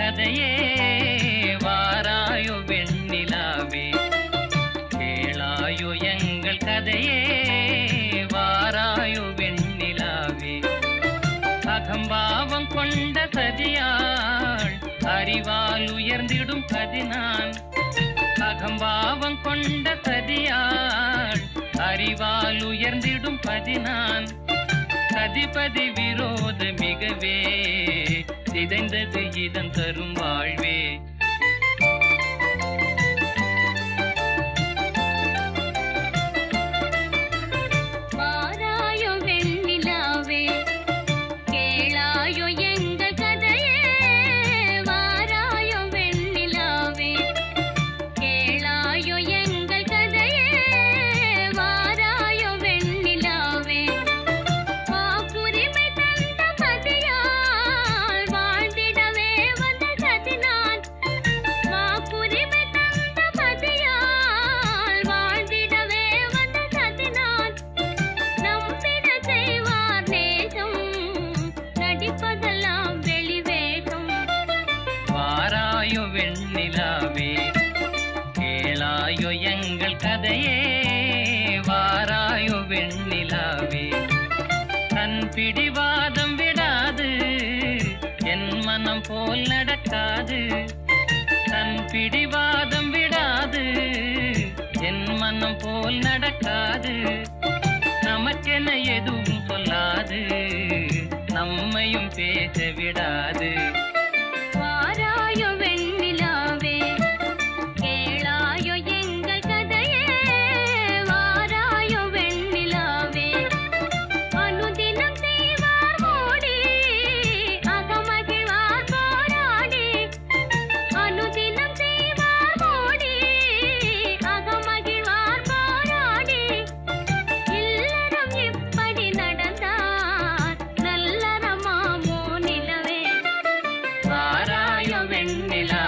கதையே வாராயோ வெண்ணிலாவே. கேளாயோ எங்கள் கதையே வாராயோ வெண்ணிலாவே. அகம்பாவம் கொண்ட சதியாள் அறிவால் உயர்ந்திடும் கதினான். அகம்பாவம் கொண்ட சதியாள் அறிவால் உயர்ந்திடும் பதினான் சதிபதி விரோத மிகவே சிதைந்தது இதம் தரும் வாழ்வே. கேளாயோ வெண்ணிலாவே. கேளாயோ எங்கள் கதையே வாராயோ வெண்ணிலாவே. தன் பிடிவாதம் விடாது என் மனம் போல் நடக்காது. தன் பிடிவாதம் விடாது என் மனம் போல் நடக்காது. நமக்கென எதுவும் சொல்லாது நம்மையும் பேச விடாது. நல்லறமாமோ நிலவே வாராயோ வெண்ணிலாவே